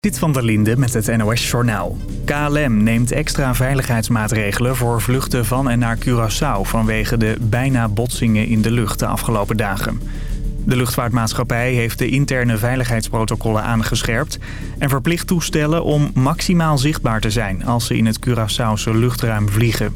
Dit van der Linde met het NOS Journaal. KLM neemt extra veiligheidsmaatregelen voor vluchten van en naar Curaçao... vanwege de bijna botsingen in de lucht de afgelopen dagen. De luchtvaartmaatschappij heeft de interne veiligheidsprotocollen aangescherpt... en verplicht toestellen om maximaal zichtbaar te zijn als ze in het Curaçaose luchtruim vliegen.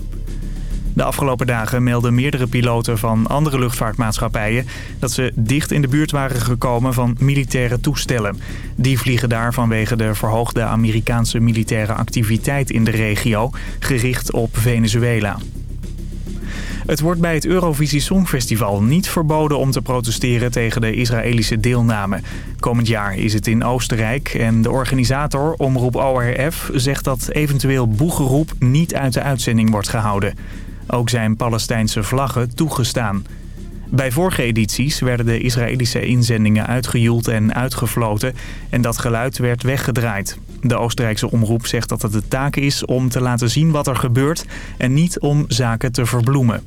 De afgelopen dagen melden meerdere piloten van andere luchtvaartmaatschappijen... dat ze dicht in de buurt waren gekomen van militaire toestellen. Die vliegen daar vanwege de verhoogde Amerikaanse militaire activiteit in de regio... gericht op Venezuela. Het wordt bij het Eurovisie Songfestival niet verboden om te protesteren tegen de Israëlische deelname. Komend jaar is het in Oostenrijk en de organisator, Omroep ORF, zegt dat eventueel boegeroep niet uit de uitzending wordt gehouden. Ook zijn Palestijnse vlaggen toegestaan. Bij vorige edities werden de Israëlische inzendingen uitgejoeld en uitgefloten en dat geluid werd weggedraaid. De Oostenrijkse omroep zegt dat het de taak is om te laten zien wat er gebeurt en niet om zaken te verbloemen.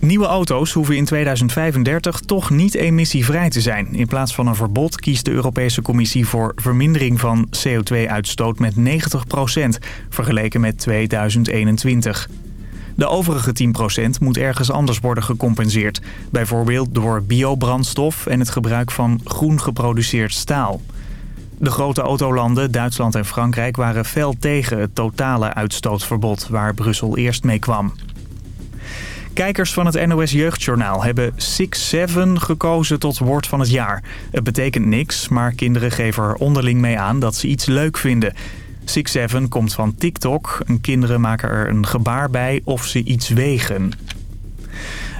Nieuwe auto's hoeven in 2035 toch niet emissievrij te zijn. In plaats van een verbod kiest de Europese Commissie voor vermindering van CO2-uitstoot met 90% vergeleken met 2021. De overige 10% moet ergens anders worden gecompenseerd. Bijvoorbeeld door biobrandstof en het gebruik van groen geproduceerd staal. De grote autolanden Duitsland en Frankrijk waren fel tegen het totale uitstootverbod waar Brussel eerst mee kwam. Kijkers van het NOS Jeugdjournaal hebben Six Seven gekozen tot woord van het jaar. Het betekent niks, maar kinderen geven er onderling mee aan dat ze iets leuk vinden. Six Seven komt van TikTok en kinderen maken er een gebaar bij of ze iets wegen.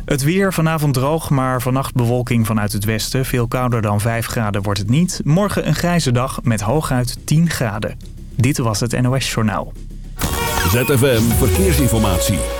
Het weer vanavond droog, maar vannacht bewolking vanuit het westen. Veel kouder dan 5 graden wordt het niet. Morgen een grijze dag met hooguit 10 graden. Dit was het NOS Journaal. ZFM Verkeersinformatie.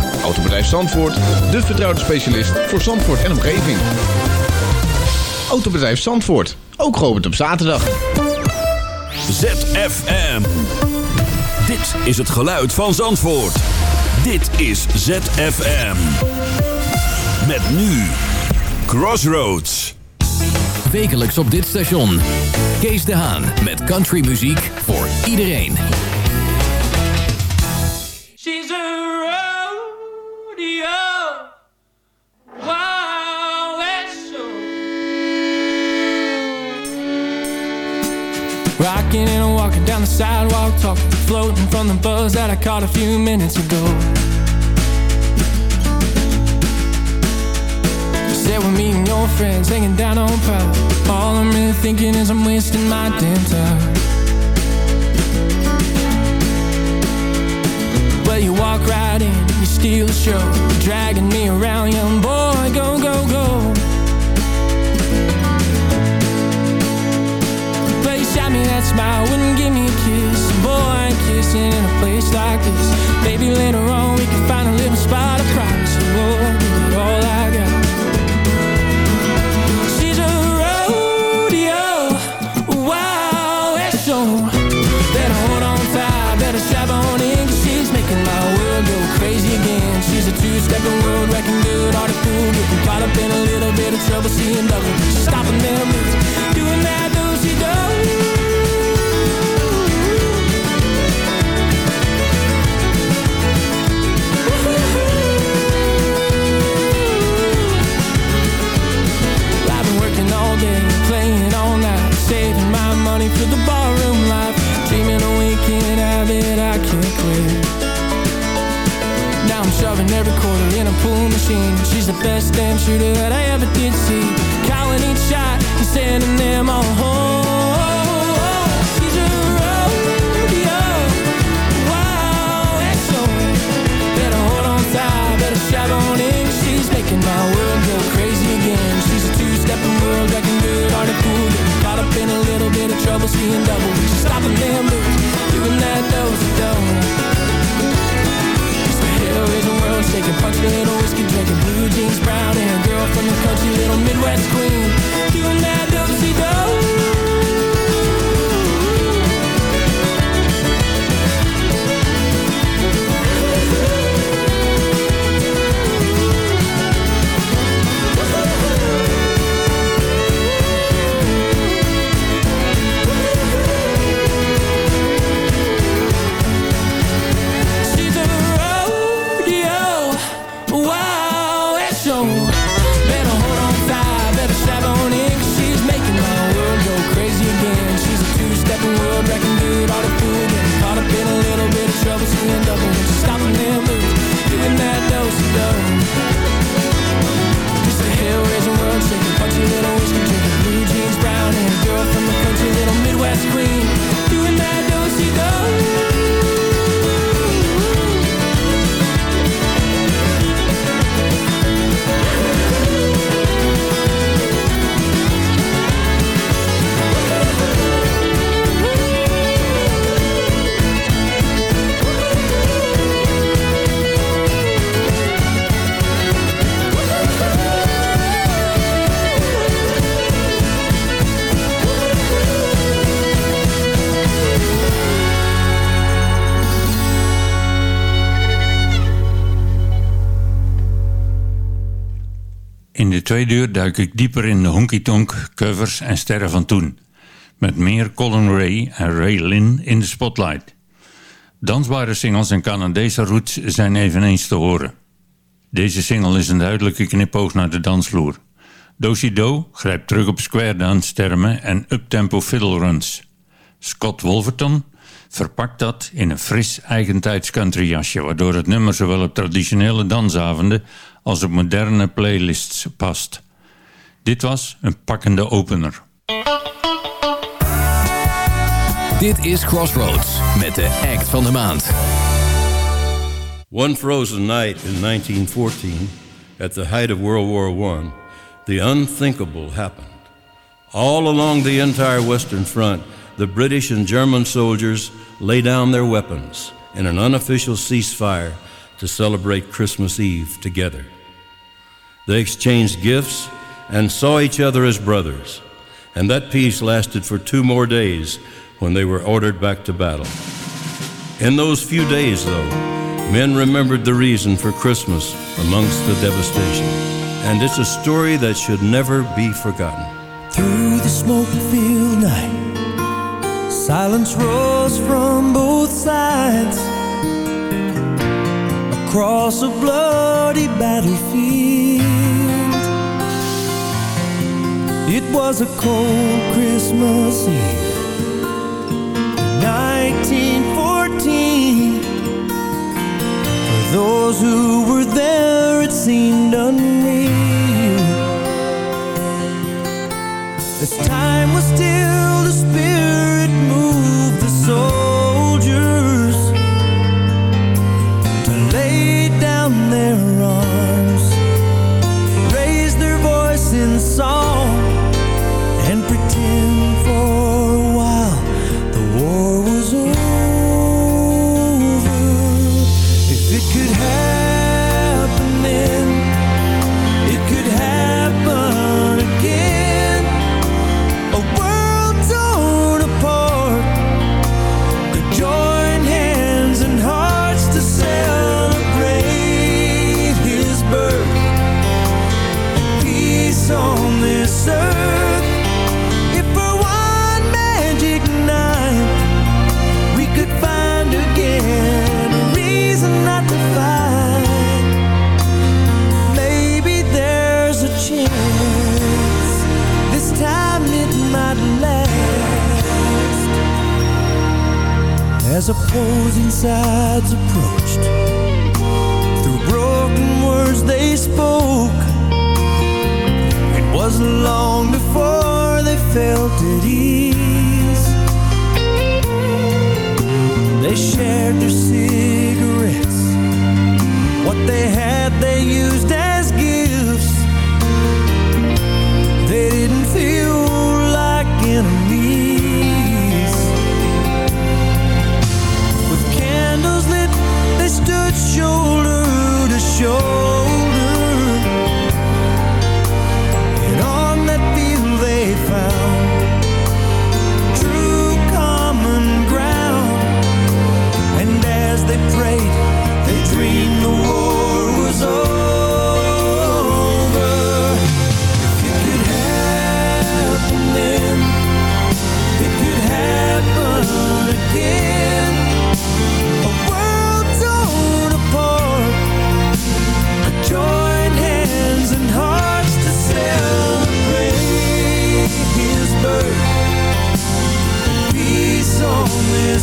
Autobedrijf Zandvoort, de vertrouwde specialist voor Zandvoort en omgeving. Autobedrijf Zandvoort, ook geopend op zaterdag. ZFM. Dit is het geluid van Zandvoort. Dit is ZFM. Met nu Crossroads. Wekelijks op dit station. Kees de Haan met countrymuziek voor iedereen. Rocking and walking down the sidewalk, talking, floating from the buzz that I caught a few minutes ago. You said we're meeting your friends, hanging down on pride. All I'm really thinking is I'm wasting my damn time. Well, you walk right in, you steal the show, dragging me around, young boy, go. shine me that smile when every quarter in a pool machine. She's the best damn shooter that I ever did see. Calling each shot and sending them all home. She's a rodeo. Better hold on tight, better in. She's making my world go crazy again. She's a two-stepping good, to up in a little bit of trouble, seeing double. Stop shaking, punch little whiskey, drinking blue jeans, brown hair, girl from the country, little Midwest queen, doing that do-si-do. She's show. Better hold on tight, better strap on in 'cause she's making my world go crazy again. She's a two-stepping world wrecking dude, all the fool getting caught up in a little bit of trouble, seeing double when she's stopping them moves, doing that do-si-do. Just a hell-raising world shaking, punchy little whiskey drinking, blue jeans, brown hair, girl from the country, little Midwest queen, doing that do-si-do. In tweede uur duik ik dieper in de honky-tonk, covers en sterren van toen. Met meer Colin Ray en Ray Lynn in de spotlight. Dansbare singles en Canadese roots zijn eveneens te horen. Deze single is een duidelijke knipoog naar de dansvloer. Dosi Do grijpt terug op square dance termen en uptempo fiddle runs. Scott Wolverton verpakt dat in een fris eigentijds country jasje, waardoor het nummer zowel op traditionele dansavonden als op moderne playlists past. Dit was een pakkende opener. Dit is Crossroads met de act van de maand. One frozen night in 1914, at the height of World War I, the unthinkable happened. All along the entire Western Front, the British and German soldiers lay down their weapons in an unofficial ceasefire to celebrate Christmas Eve together. They exchanged gifts and saw each other as brothers, and that peace lasted for two more days when they were ordered back to battle. In those few days, though, men remembered the reason for Christmas amongst the devastation, and it's a story that should never be forgotten. Through the smoke-filled night Silence rose from both sides Across a bloody battlefield. It was a cold Christmas Eve 1914 For those who were there it seemed unreal. As time was still, the spirit As opposing sides approached, through broken words they spoke. It wasn't long before they felt at ease. They shared their cigarettes. What they had, they used show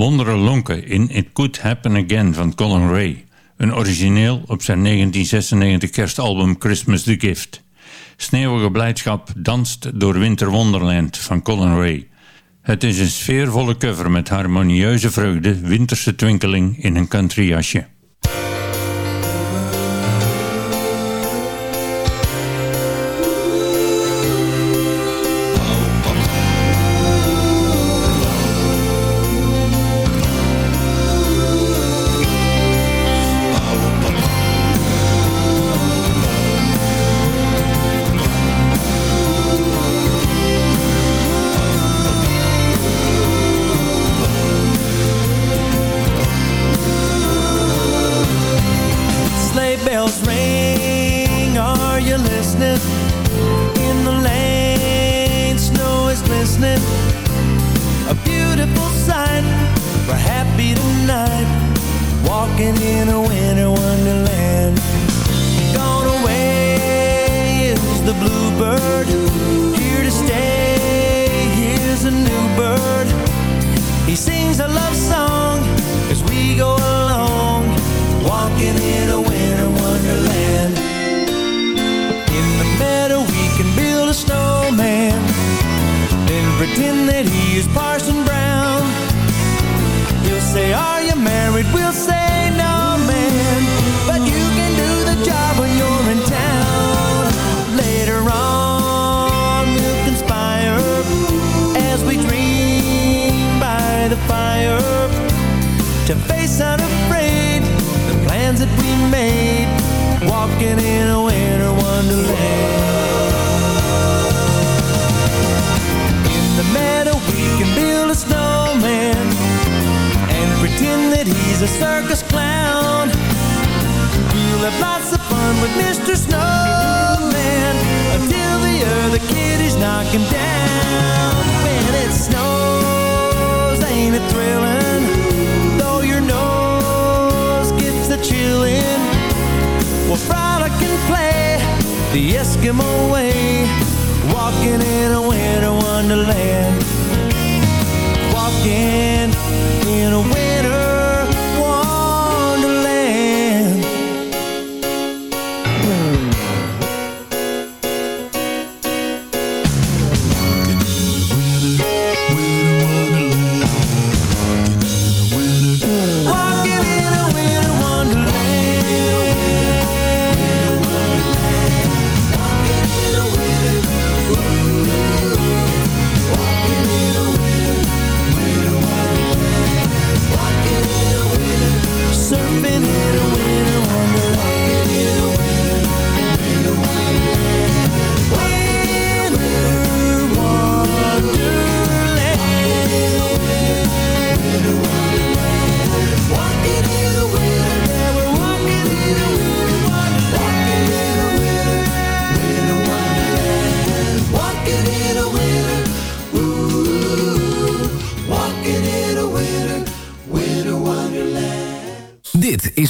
Wonderen lonken in It Could Happen Again van Colin Ray. Een origineel op zijn 1996 kerstalbum Christmas the Gift. Sneeuwige blijdschap danst door Winter Wonderland van Colin Ray. Het is een sfeervolle cover met harmonieuze vreugde, winterse twinkeling in een country to face unafraid the plans that we made walking in a winter wonderland. In the meadow we can build a snowman and pretend that he's a circus clown. We'll have lots of fun with Mr. Snowman until the other kid is knocking down. When it snows ain't it thrilling chillin' we'll frolic and play the Eskimo way? Walking in a winter wonderland. Walking in a winter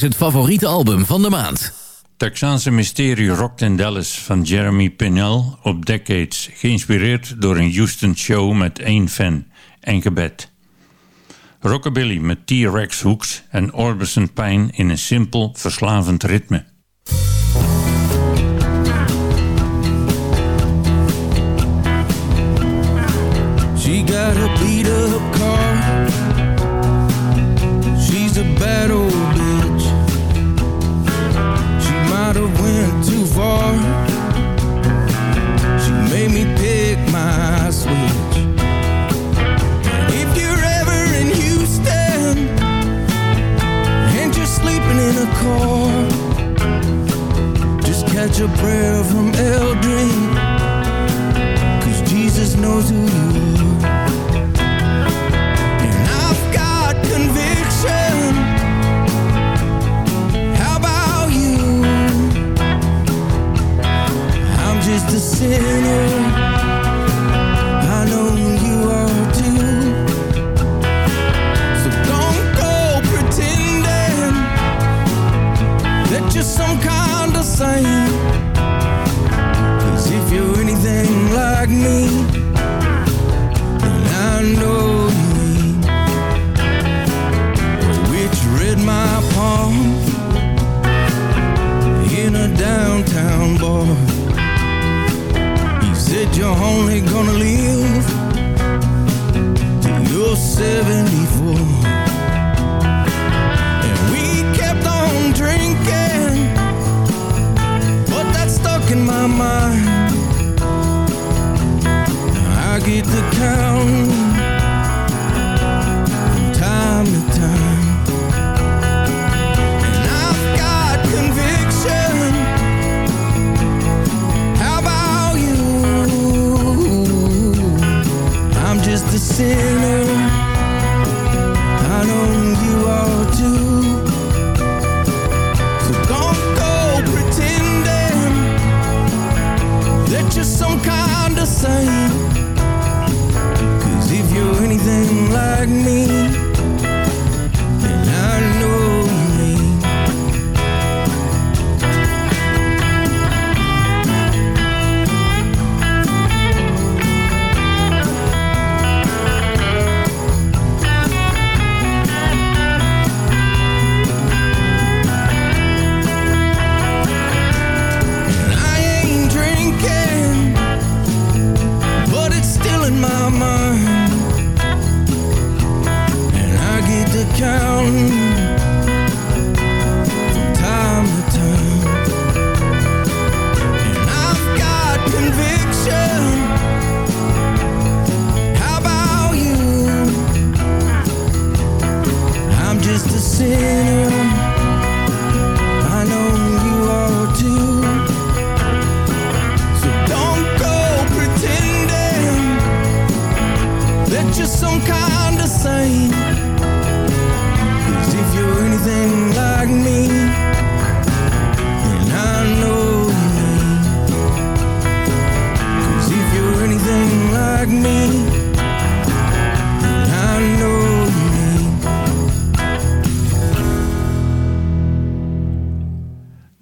is het favoriete album van de maand. Texaanse mysterie Rocked in Dallas van Jeremy Pinnell op Decades, geïnspireerd door een Houston show met één fan, en gebed. Rockabilly met T-Rex hooks en Orbison Pine in een simpel, verslavend ritme.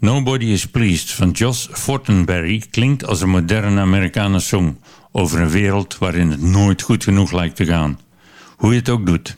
Nobody is Pleased van Joss Fortenberry klinkt als een moderne Amerikaanse song over een wereld waarin het nooit goed genoeg lijkt te gaan. Hoe je het ook doet.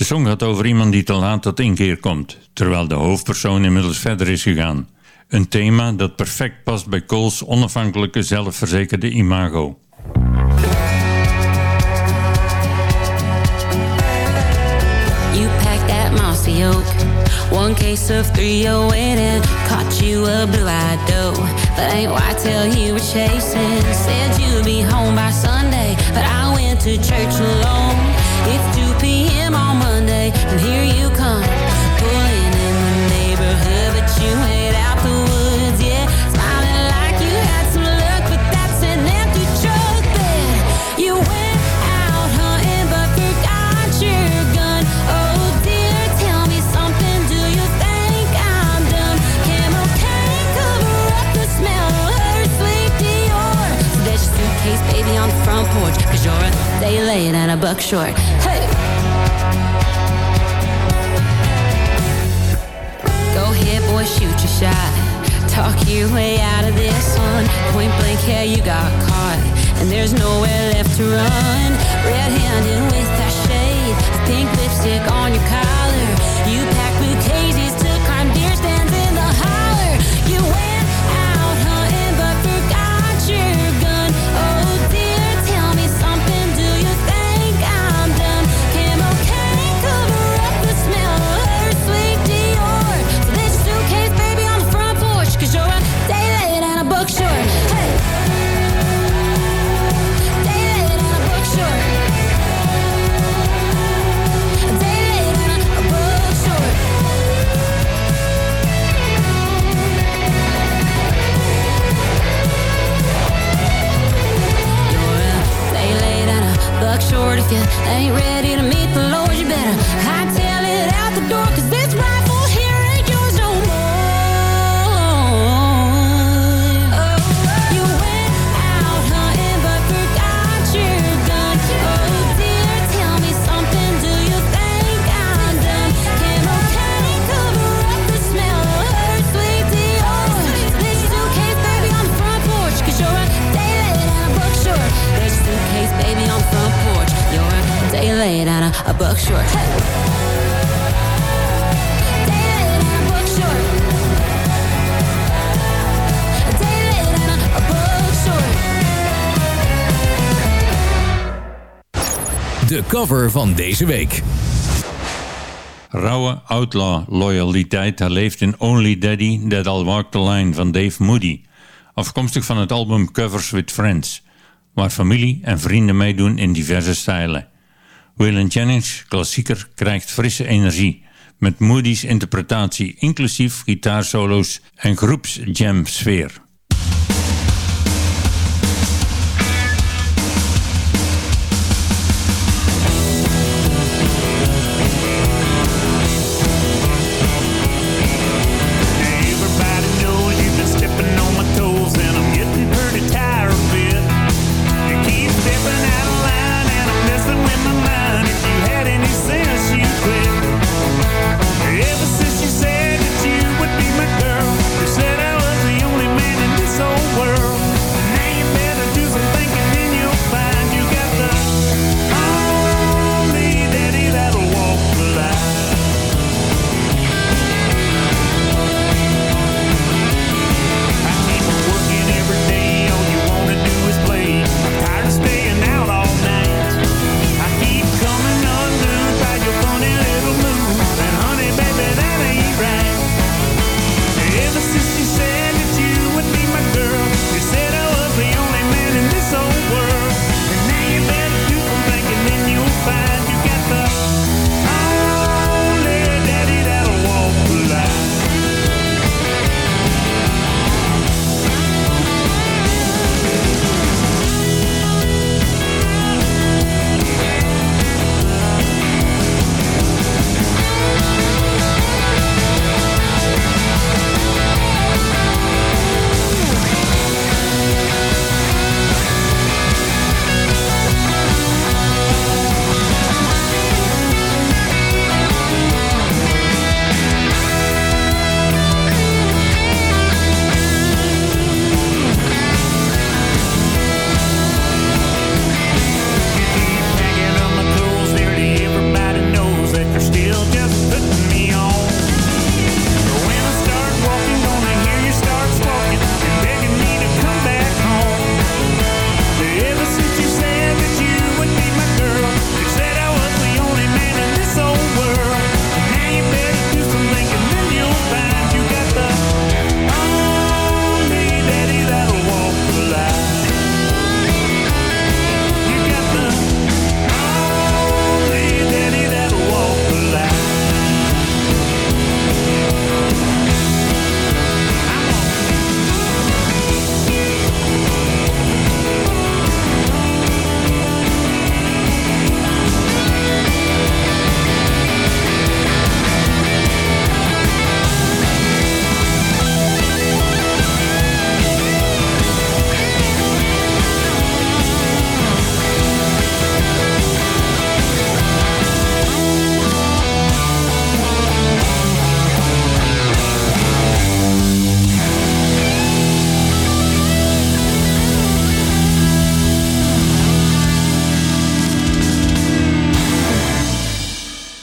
De song gaat over iemand die te laat tot inkeer komt, terwijl de hoofdpersoon inmiddels verder is gegaan. Een thema dat perfect past bij Cole's onafhankelijke, zelfverzekerde imago. You packed that mossy oak. One case of 308 and caught you a blue-eyed doe. But ain't why tell you were chasing. Said you'd be home by Sunday, but I went to church alone. Buck short. Hey! Go ahead, boy, shoot your shot. Talk your way out of this one. Point blank, yeah, you got caught. And there's nowhere left to run. Red handed with that shade. Pink lipstick on your collar. You short. If you ain't ready to meet the Lord, you better hightail it out the door. Cause Hey! A a. De cover van deze week. Rauwe outlaw loyaliteit herleeft in Only Daddy That I'll Walk the Line van Dave Moody. Afkomstig van het album Covers with Friends, waar familie en vrienden meedoen in diverse stijlen. Waylon Jennings, klassieker, krijgt frisse energie. Met Moody's interpretatie inclusief gitaarsolo's en groepsjam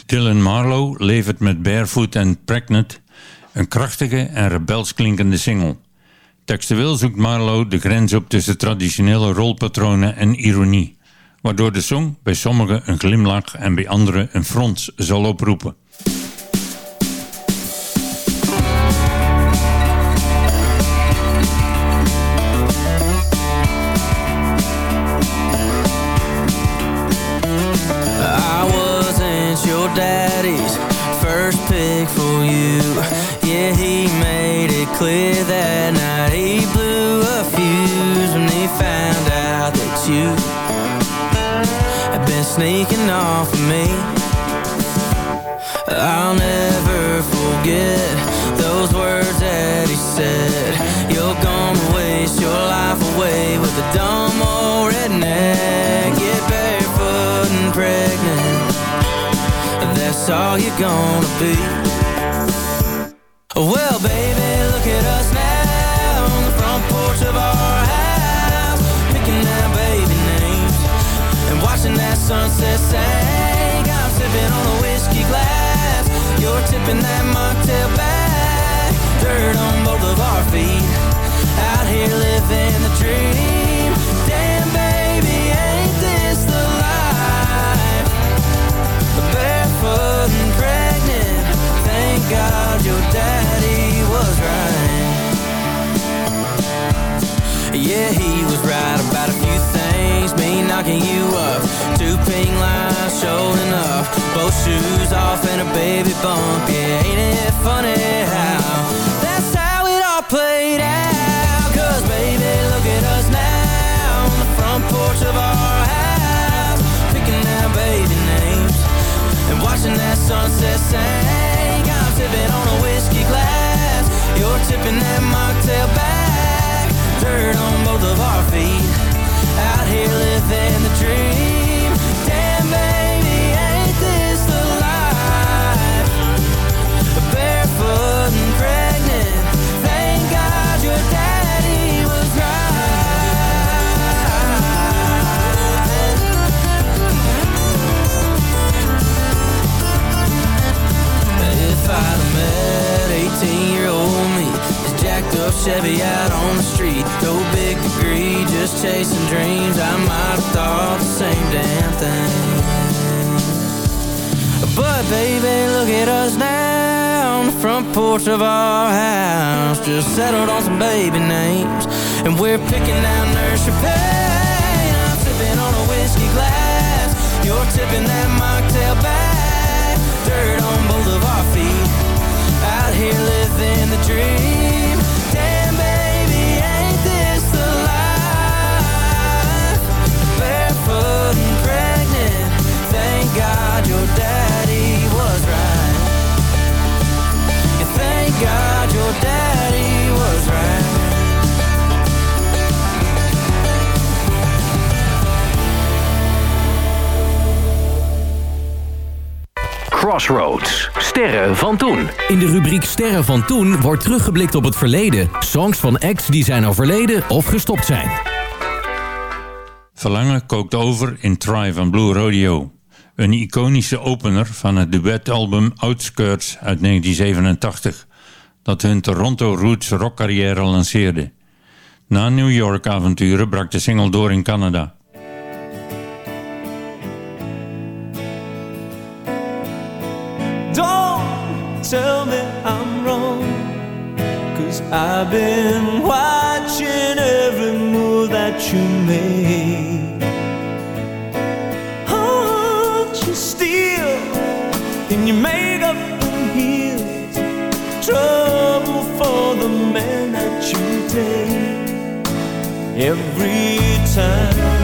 Dylan Marlowe levert met Barefoot and Pregnant een krachtige en rebels klinkende single. Textueel zoekt Marlowe de grens op tussen traditionele rolpatronen en ironie, waardoor de song bij sommigen een glimlach en bij anderen een frons zal oproepen. Me knocking you up, two pink lines showing up, both shoes off and a baby bump. Yeah, ain't it funny how that's how it all played out? Cause baby, look at us now on the front porch of our house, picking out baby names and watching that sunset sink. I'm sipping on a whiskey glass, you're tipping that mocktail back. Dirt on both of our feet, Chevy out on the street No big degree, just chasing dreams. I might have thought the same damn thing. But baby, look at us now On the front porch of our house. Just settled on some baby names And we're picking out nursery pain I'm sipping on a whiskey glass. You're tipping that mocktail God your daddy was right Thank God your daddy was right Crossroads. Sterren van toen. In de rubriek Sterren van toen wordt teruggeblikt op het verleden. Songs van acts die zijn overleden of gestopt zijn. Verlangen kookt over in Try van Blue Rodeo. Een iconische opener van het duetalbum Outskirts uit 1987, dat hun Toronto Roots rockcarrière lanceerde. Na New York avonturen brak de single door in Canada. Don't tell me I'm wrong. Cause I've been watching every move that you make. Trouble for the man that you take. Every time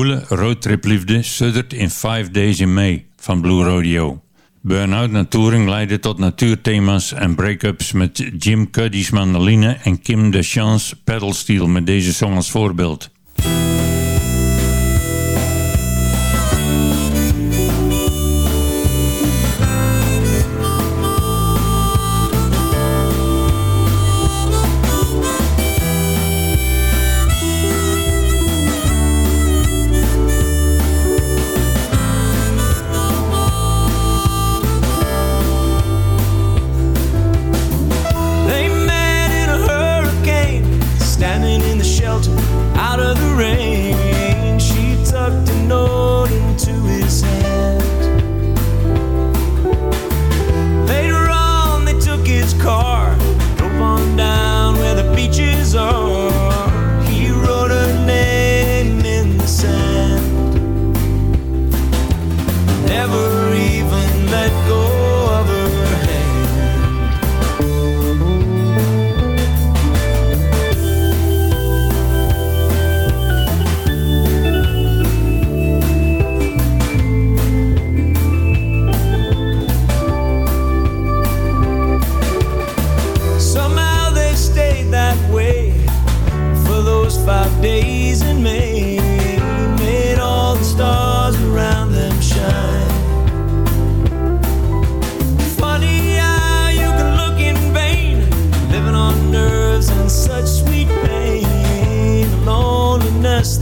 zwoele roadtripliefde suddert in 5 Days in May van Blue Rodeo. Burnout na touring leidde tot natuurthema's en break-ups met Jim Cuddy's mandoline en Kim Deschamps' pedalsteel met deze song als voorbeeld.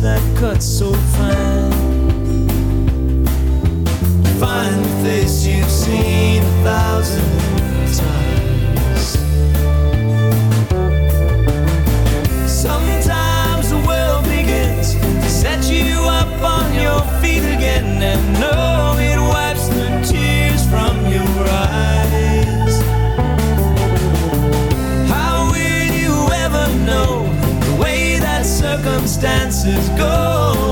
that cut so fine. Find Fine face you've seen a thousand times. Sometimes the world begins to set you up on your feet again is gold.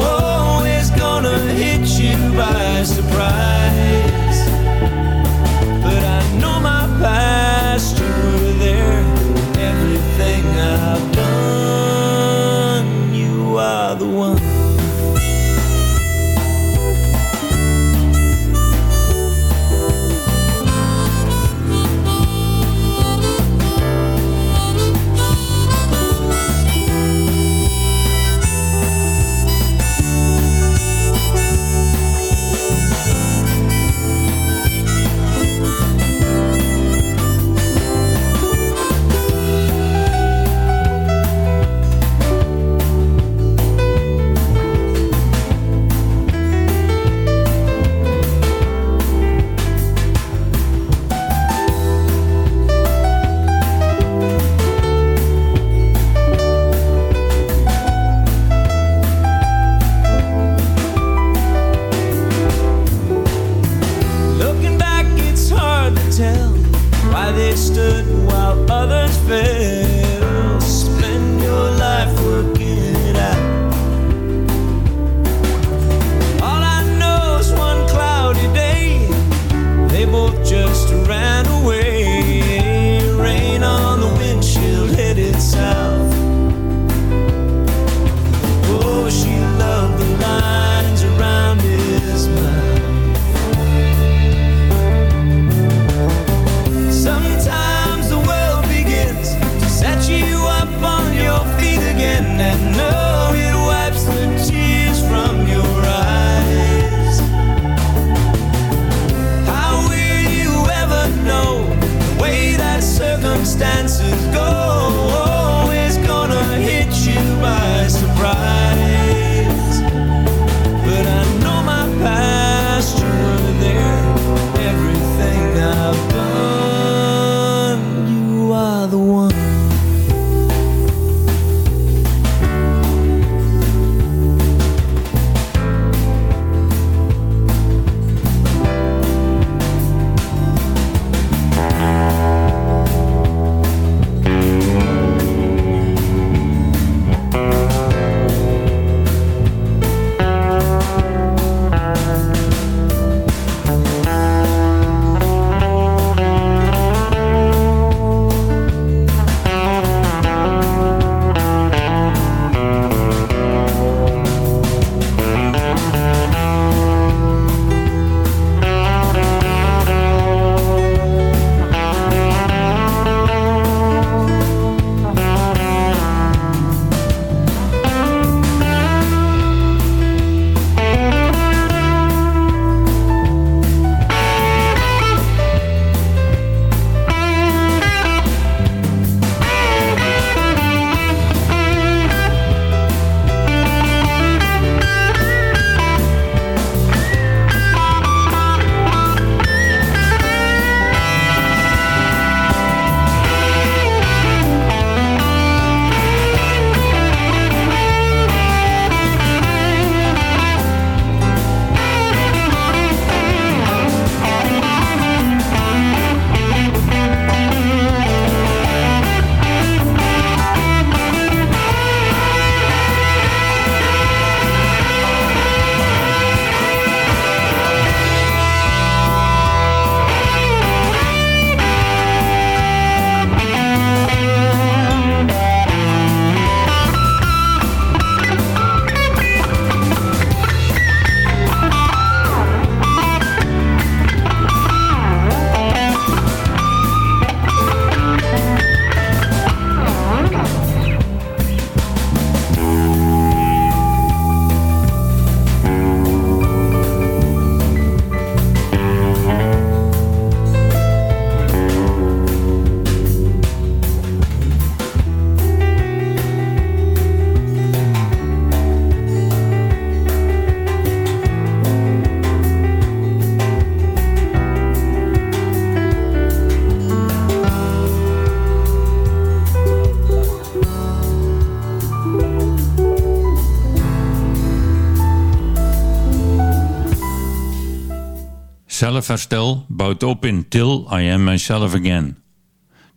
Zelfherstel bouwt op in Till I Am Myself Again.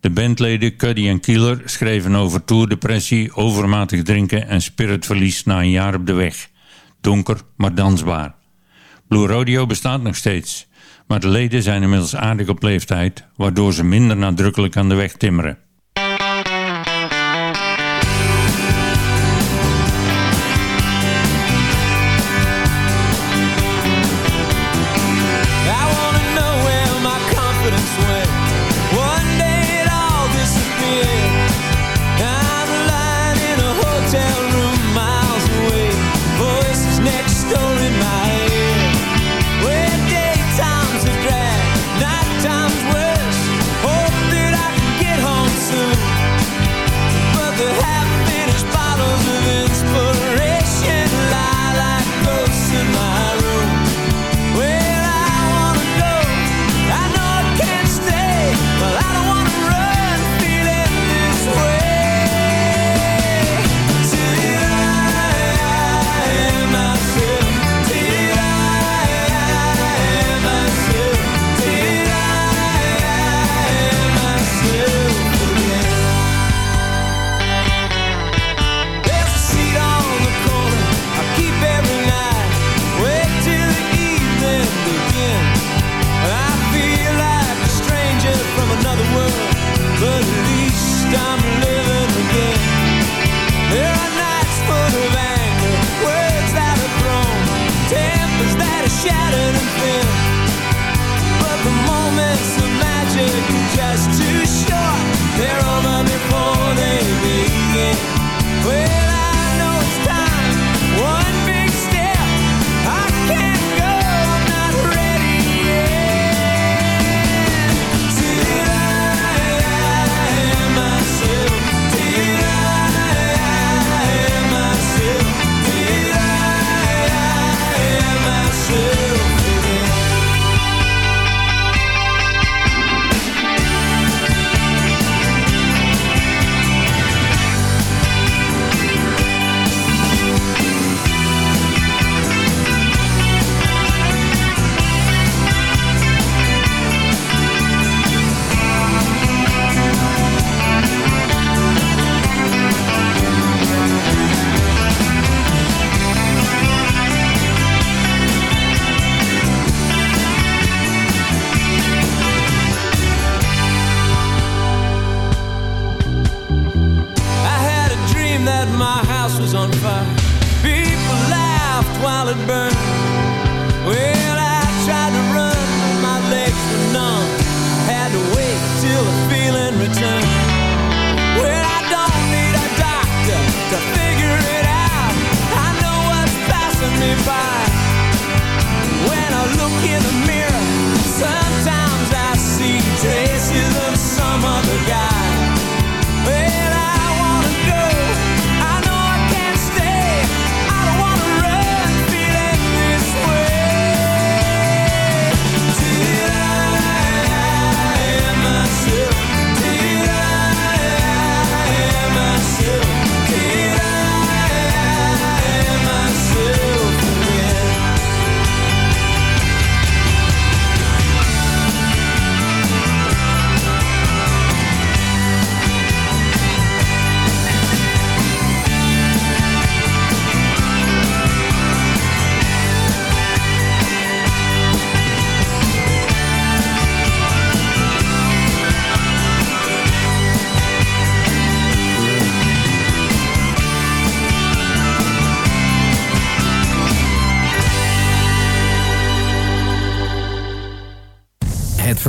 De bandleden Cuddy en Kieler schreven over toerdepressie, overmatig drinken en spiritverlies na een jaar op de weg. Donker, maar dansbaar. Blue Rodeo bestaat nog steeds, maar de leden zijn inmiddels aardig op leeftijd, waardoor ze minder nadrukkelijk aan de weg timmeren.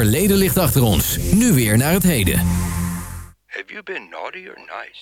verleden ligt achter ons. Nu weer naar het heden. Have you been naughty or nice?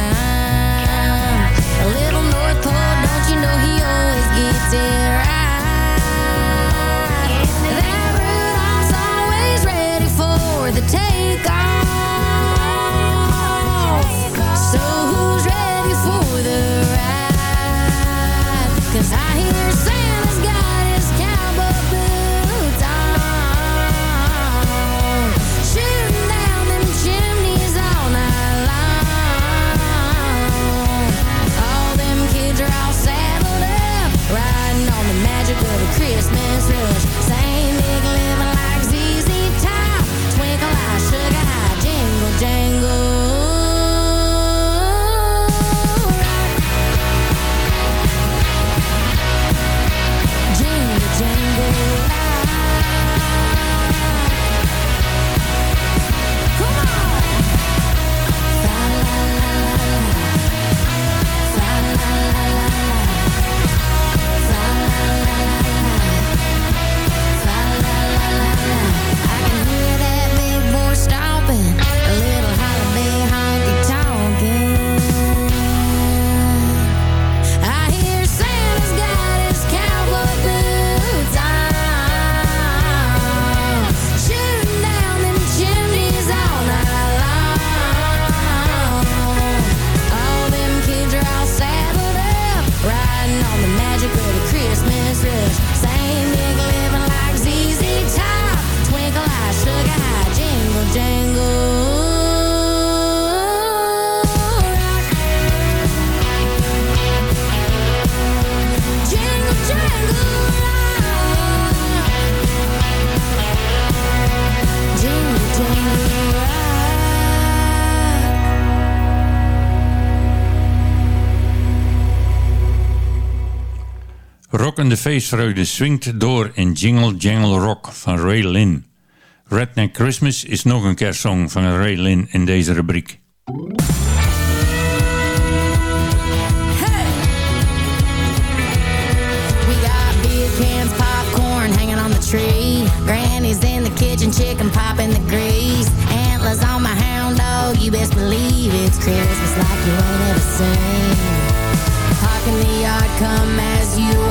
Klappende feestvreugde swingt door in Jingle Jangle Rock van Ray Lynn. Redneck Christmas is nog een kerstsong van Ray Lynn in deze rubriek. Tree. Granny's in the kitchen, chicken popping the grease. Antlers on my hound dog, you best believe it's Christmas like you ain't ever seen. Park in the yard, come as you are.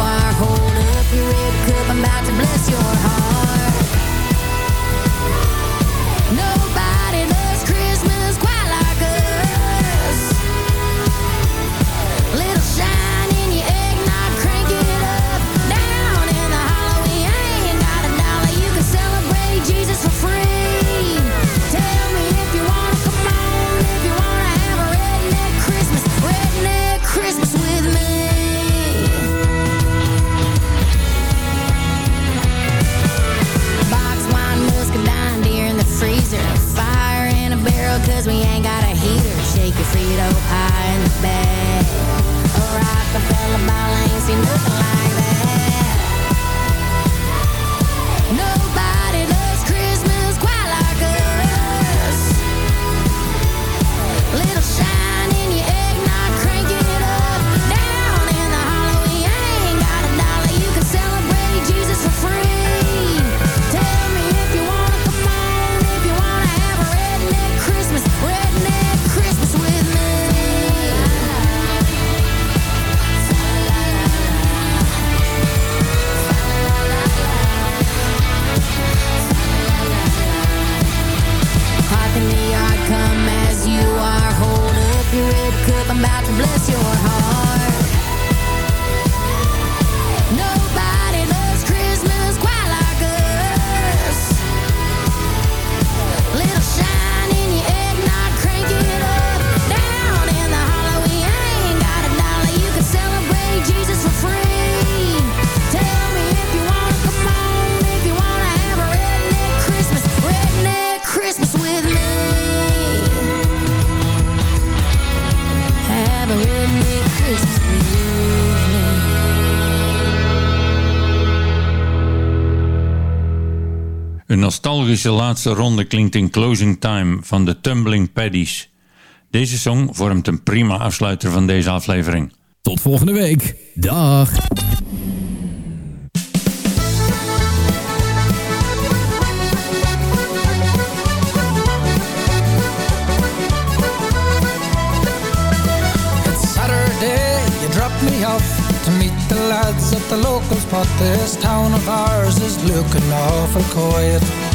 Nostalgische laatste ronde klinkt in Closing Time van de Tumbling Paddies. Deze song vormt een prima afsluiter van deze aflevering. Tot volgende week. Dag. It's Saturday, you drop me off to meet the lads at the local spot. This town of ours is looking awful quiet.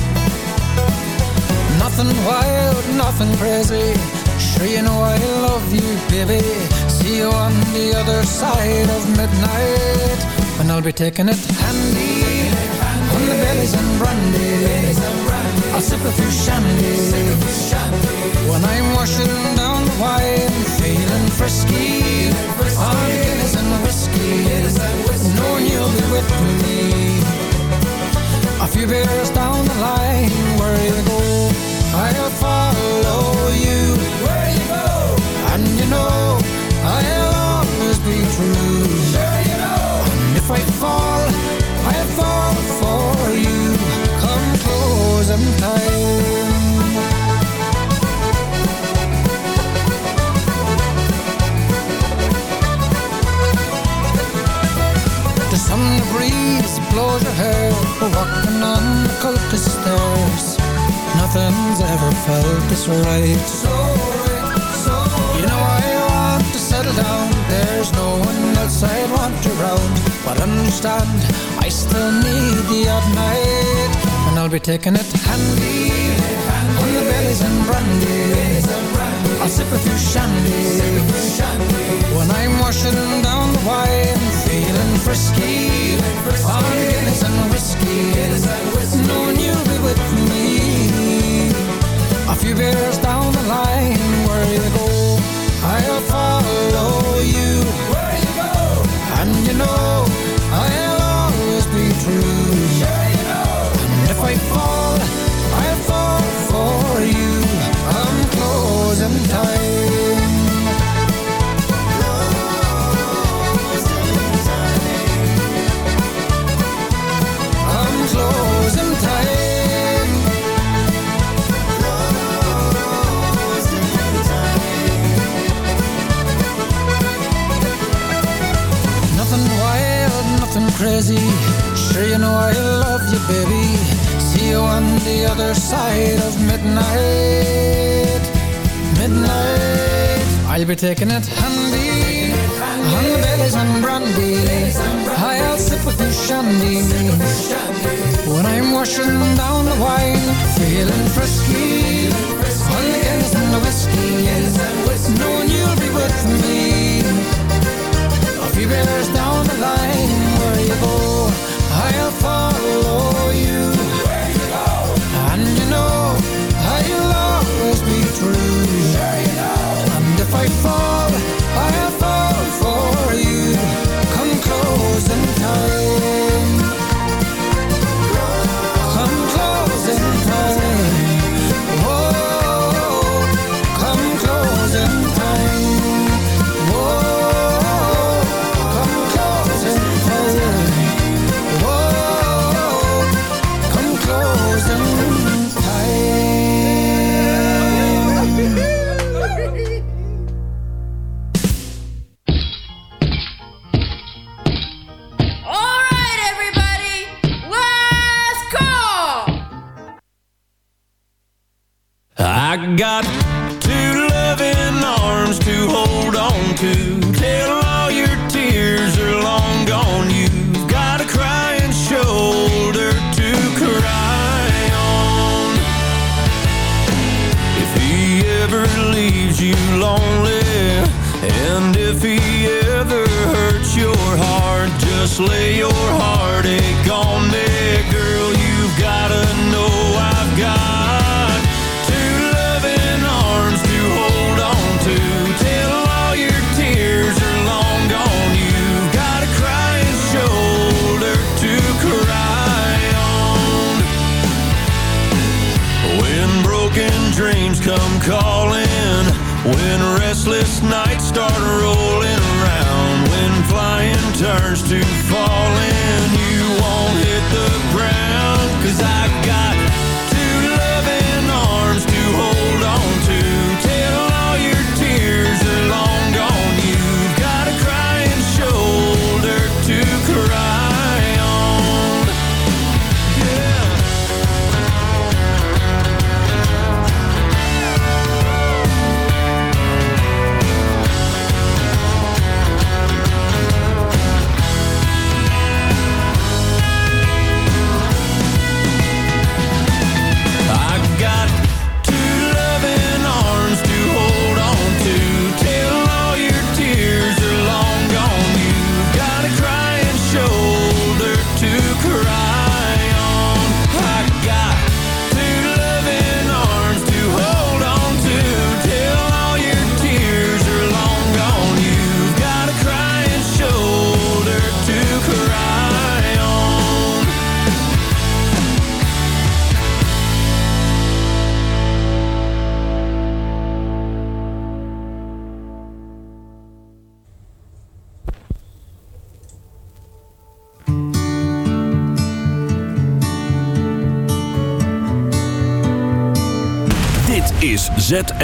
Nothing wild, nothing crazy. Sure you know I love you, baby. See you on the other side of midnight. When I'll be taking it handy on the bellies and brandy. I'll sip a few shandy. When I'm washing down the wine, feeling frisky. On Guinness this right So right, so You know I want to settle down. There's no one else I'd want around. But understand I still need the odd night. And I'll be taking it handy. On the bellies and brandy. I'll sip a few shandy. When I'm washing down the wine Feeling frisky. On Guinness and whiskey. Knowing you'll be with me A few beers down the line Where you go I'll follow you. Where you go? And you know I'll always be true. Sure you know And if I fall fall Sure you know I love you, baby? See you on the other side of midnight. Midnight. I'll be taking it handy. On the bellies and brandy. I'll sip a few shandy When I'm washing down the wine Feeling frisky. On the Guinness and the whiskey. Knowing you'll be with me. A few beers follow